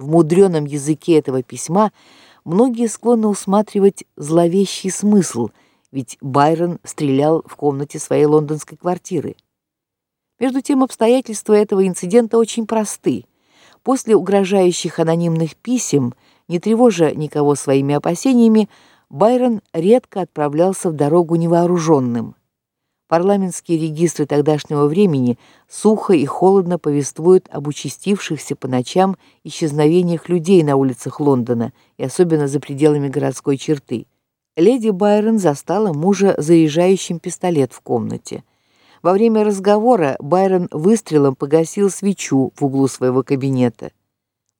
В мудреном языке этого письма многие склонны усматривать зловещий смысл, ведь Байрон стрелял в комнате своей лондонской квартиры. Между тем обстоятельства этого инцидента очень просты. После угрожающих анонимных писем, не тревожа никого своими опасениями, Байрон редко отправлялся в дорогу невооруженным. Парламентские регистры тогдашнего времени сухо и холодно повествуют об участившихся по ночам исчезновениях людей на улицах Лондона и особенно за пределами городской черты. Леди Байрон застала мужа заряжающим пистолет в комнате. Во время разговора Байрон выстрелом погасил свечу в углу своего кабинета.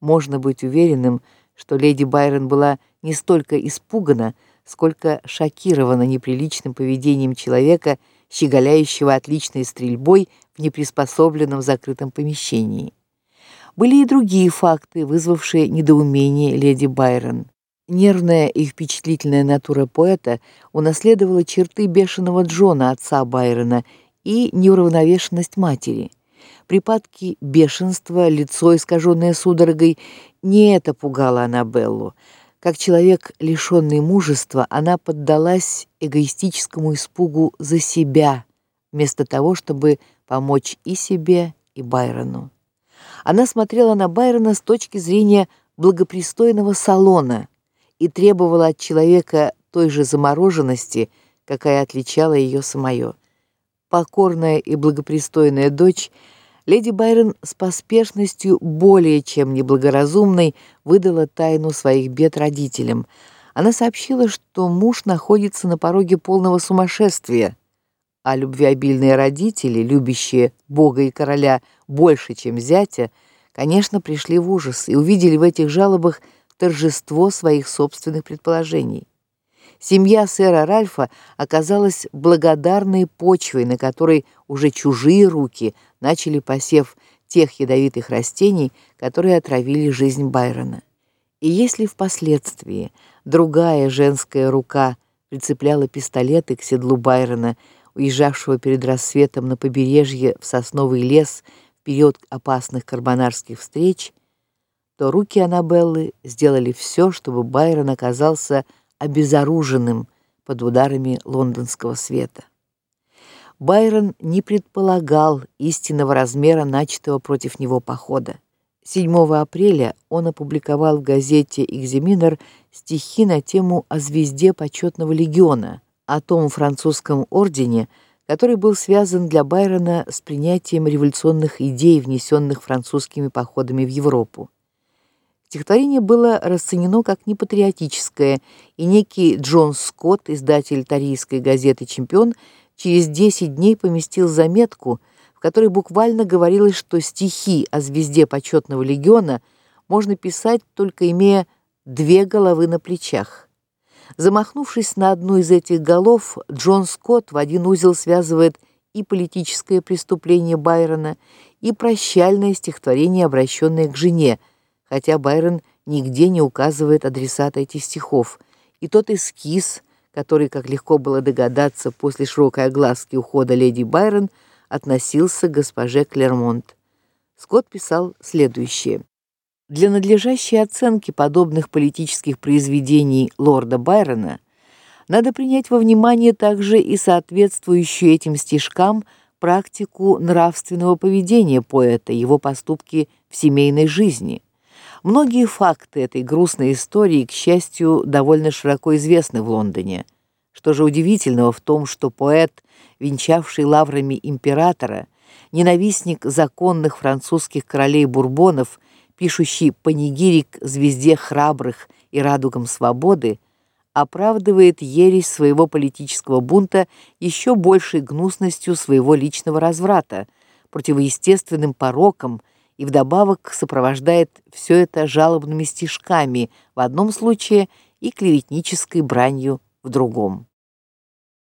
Можно быть уверенным, что леди Байрон была не столько испугана, сколько шокирована неприличным поведением человека, щеголяющего отличной стрельбой в неприспособленном закрытом помещении. Были и другие факты, вызвавшие недоумение леди Байрон. Нервная и впечатлительная натура поэта унаследовала черты бешеного Джона отца Байрона и неуравновешенность матери. Припадки бешенства, лицо искаженное судорогой не это пугало Анабеллу. Как человек, лишённый мужества, она поддалась эгоистическому испугу за себя, вместо того, чтобы помочь и себе, и Байрону. Она смотрела на Байрона с точки зрения благопристойного салона и требовала от человека той же замороженности, какая отличала её самое. Покорная и благопристойная дочь — Леди Байрон с поспешностью более чем неблагоразумной выдала тайну своих бед родителям. Она сообщила, что муж находится на пороге полного сумасшествия, а любвеобильные родители, любящие Бога и короля больше, чем зятя, конечно, пришли в ужас и увидели в этих жалобах торжество своих собственных предположений. Семья сэра Ральфа оказалась благодарной почвой, на которой уже чужие руки начали посев тех ядовитых растений, которые отравили жизнь Байрона. И если впоследствии другая женская рука прицепляла пистолеты к седлу Байрона, уезжавшего перед рассветом на побережье в сосновый лес в период опасных карбонарских встреч, то руки Анабеллы сделали все, чтобы Байрон оказался обезоруженным под ударами лондонского света. Байрон не предполагал истинного размера начатого против него похода. 7 апреля он опубликовал в газете Экзаменер стихи на тему о звезде почетного легиона, о том французском ордене, который был связан для Байрона с принятием революционных идей, внесенных французскими походами в Европу. Стихотворение было расценено как непатриотическое, и некий Джон Скотт, издатель тарийской газеты Чемпион, через 10 дней поместил заметку, в которой буквально говорилось, что стихи о звезде почетного легиона можно писать только имея две головы на плечах. Замахнувшись на одну из этих голов, Джон Скотт в один узел связывает и политическое преступление Байрона, и прощальное стихотворение, обращенное к жене, хотя Байрон нигде не указывает адресата этих стихов, и тот эскиз, который, как легко было догадаться после широкой огласки ухода леди Байрон, относился к госпоже Клермонт. Скотт писал следующее: Для надлежащей оценки подобных политических произведений лорда Байрона надо принять во внимание также и соответствующую этим стишкам практику нравственного поведения поэта, его поступки в семейной жизни. Многие факты этой грустной истории, к счастью, довольно широко известны в Лондоне. Что же удивительного в том, что поэт, венчавший лаврами императора, ненавистник законных французских королей бурбонов, пишущий панигирик звезде храбрых и радугам свободы, оправдывает ересь своего политического бунта еще большей гнусностью своего личного разврата, противоестественным пороком, и вдобавок сопровождает все это жалобными стишками в одном случае и клеветнической бранью в другом.